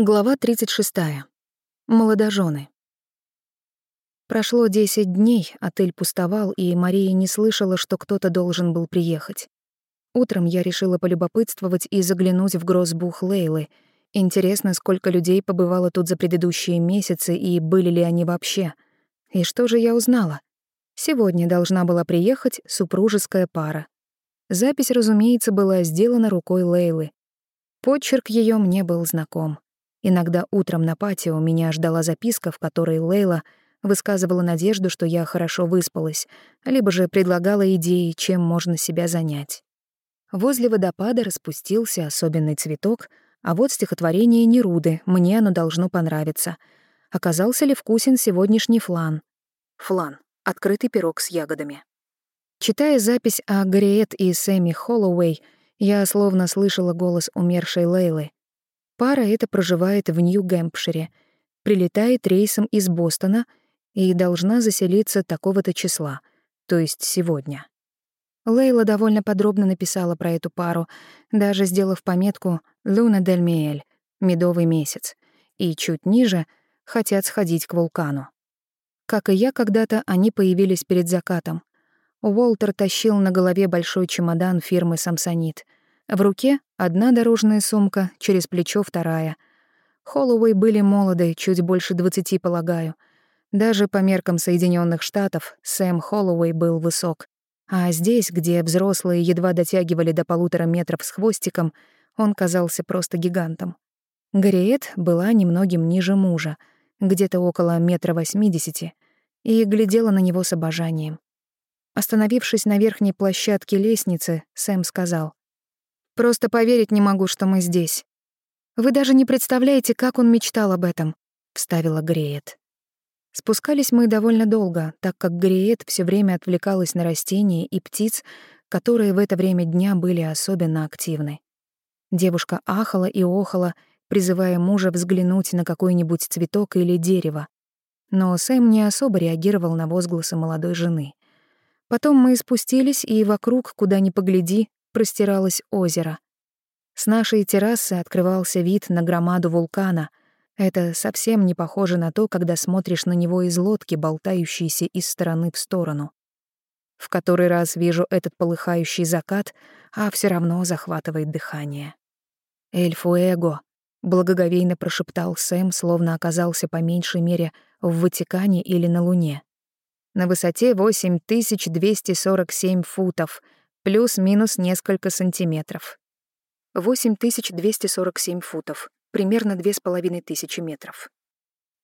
Глава 36. Молодожены. Прошло 10 дней, отель пустовал, и Мария не слышала, что кто-то должен был приехать. Утром я решила полюбопытствовать и заглянуть в грозбух Лейлы. Интересно, сколько людей побывало тут за предыдущие месяцы и были ли они вообще. И что же я узнала? Сегодня должна была приехать супружеская пара. Запись, разумеется, была сделана рукой Лейлы. Почерк ее мне был знаком. Иногда утром на патио меня ждала записка, в которой Лейла высказывала надежду, что я хорошо выспалась, либо же предлагала идеи, чем можно себя занять. Возле водопада распустился особенный цветок, а вот стихотворение Неруды, мне оно должно понравиться. Оказался ли вкусен сегодняшний флан? Флан — открытый пирог с ягодами. Читая запись о Гарриет и Сэмми Холлоуэй, я словно слышала голос умершей Лейлы. Пара эта проживает в Нью-Гэмпшире, прилетает рейсом из Бостона и должна заселиться такого-то числа, то есть сегодня. Лейла довольно подробно написала про эту пару, даже сделав пометку «Луна дель Миэль» — «Медовый месяц», и чуть ниже «Хотят сходить к вулкану». Как и я когда-то, они появились перед закатом. Уолтер тащил на голове большой чемодан фирмы «Самсонит», в руке одна дорожная сумка, через плечо вторая. Холлоуэй были молоды, чуть больше двадцати, полагаю. Даже по меркам Соединенных Штатов Сэм Холлоуэй был высок. А здесь, где взрослые едва дотягивали до полутора метров с хвостиком, он казался просто гигантом. Гарриет была немногим ниже мужа, где-то около метра восьмидесяти, и глядела на него с обожанием. Остановившись на верхней площадке лестницы, Сэм сказал, Просто поверить не могу, что мы здесь. Вы даже не представляете, как он мечтал об этом, вставила Греет. Спускались мы довольно долго, так как Греет все время отвлекалась на растения и птиц, которые в это время дня были особенно активны. Девушка ахала и охала, призывая мужа взглянуть на какой-нибудь цветок или дерево. Но Сэм не особо реагировал на возгласы молодой жены. Потом мы спустились, и вокруг, куда ни погляди, простиралось озеро. С нашей террасы открывался вид на громаду вулкана. Это совсем не похоже на то, когда смотришь на него из лодки, болтающейся из стороны в сторону. В который раз вижу этот полыхающий закат, а все равно захватывает дыхание. «Эль Фуэго», — благоговейно прошептал Сэм, словно оказался по меньшей мере в Ватикане или на Луне. На высоте 8247 футов — плюс-минус несколько сантиметров. 8247 футов, примерно 2500 метров.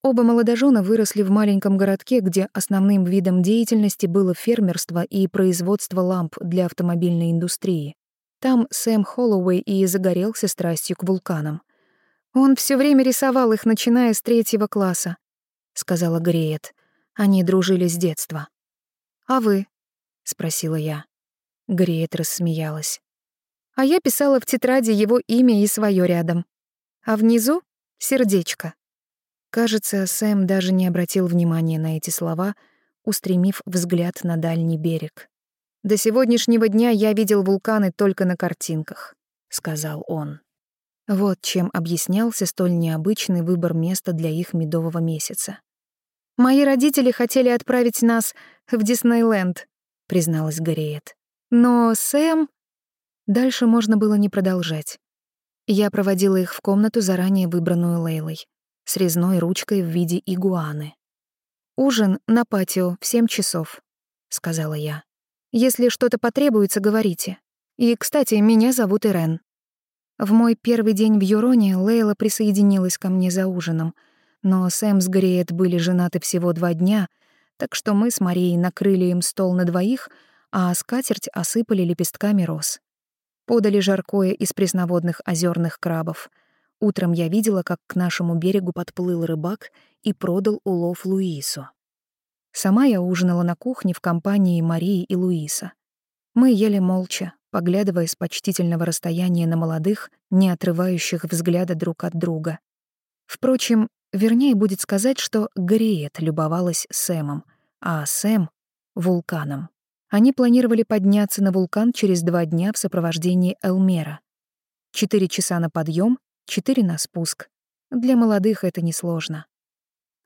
Оба молодожена выросли в маленьком городке, где основным видом деятельности было фермерство и производство ламп для автомобильной индустрии. Там Сэм Холлоуэй и загорелся страстью к вулканам. «Он все время рисовал их, начиная с третьего класса», — сказала Греет. Они дружили с детства. «А вы?» — спросила я. Греет рассмеялась. А я писала в тетради его имя и свое рядом. А внизу — сердечко. Кажется, Сэм даже не обратил внимания на эти слова, устремив взгляд на дальний берег. «До сегодняшнего дня я видел вулканы только на картинках», — сказал он. Вот чем объяснялся столь необычный выбор места для их медового месяца. «Мои родители хотели отправить нас в Диснейленд», — призналась Гарриет. Но Сэм... Дальше можно было не продолжать. Я проводила их в комнату, заранее выбранную Лейлой, с резной ручкой в виде игуаны. «Ужин на патио в семь часов», — сказала я. «Если что-то потребуется, говорите. И, кстати, меня зовут Ирен». В мой первый день в Юроне Лейла присоединилась ко мне за ужином, но Сэм с Греет были женаты всего два дня, так что мы с Марией накрыли им стол на двоих — а скатерть осыпали лепестками роз. Подали жаркое из пресноводных озерных крабов. Утром я видела, как к нашему берегу подплыл рыбак и продал улов Луису. Сама я ужинала на кухне в компании Марии и Луиса. Мы ели молча, поглядывая с почтительного расстояния на молодых, не отрывающих взгляда друг от друга. Впрочем, вернее будет сказать, что Греет любовалась Сэмом, а Сэм — вулканом. Они планировали подняться на вулкан через два дня в сопровождении Элмера. Четыре часа на подъем, четыре на спуск. Для молодых это несложно.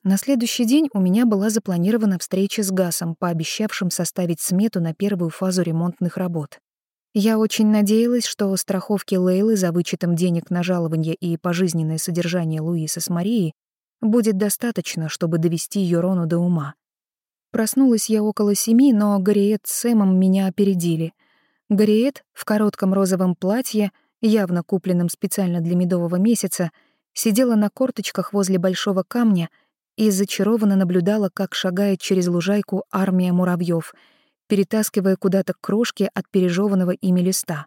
На следующий день у меня была запланирована встреча с Гасом, пообещавшим составить смету на первую фазу ремонтных работ. Я очень надеялась, что страховки Лейлы за вычетом денег на жалование и пожизненное содержание Луиса с Марией будет достаточно, чтобы довести Юрону до ума. Проснулась я около семи, но Гориет с Сэмом меня опередили. Гориет в коротком розовом платье, явно купленном специально для медового месяца, сидела на корточках возле большого камня и зачарованно наблюдала, как шагает через лужайку армия муравьев, перетаскивая куда-то крошки от пережеванного ими листа.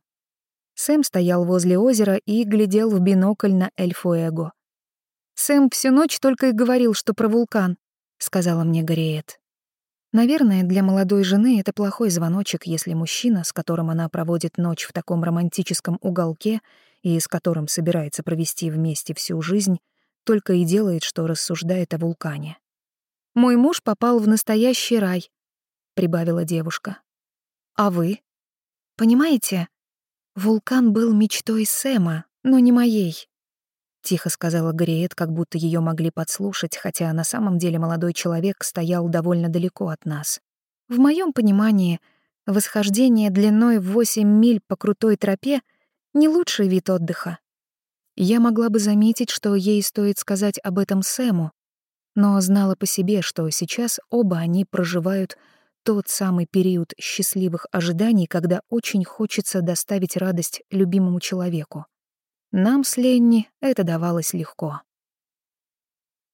Сэм стоял возле озера и глядел в бинокль на Эльфуэго. «Сэм всю ночь только и говорил, что про вулкан», — сказала мне Гориет. Наверное, для молодой жены это плохой звоночек, если мужчина, с которым она проводит ночь в таком романтическом уголке и с которым собирается провести вместе всю жизнь, только и делает, что рассуждает о вулкане. «Мой муж попал в настоящий рай», — прибавила девушка. «А вы?» «Понимаете, вулкан был мечтой Сэма, но не моей. — тихо сказала Гориет, как будто ее могли подслушать, хотя на самом деле молодой человек стоял довольно далеко от нас. В моем понимании, восхождение длиной в 8 миль по крутой тропе — не лучший вид отдыха. Я могла бы заметить, что ей стоит сказать об этом Сэму, но знала по себе, что сейчас оба они проживают тот самый период счастливых ожиданий, когда очень хочется доставить радость любимому человеку. Нам с Ленни это давалось легко.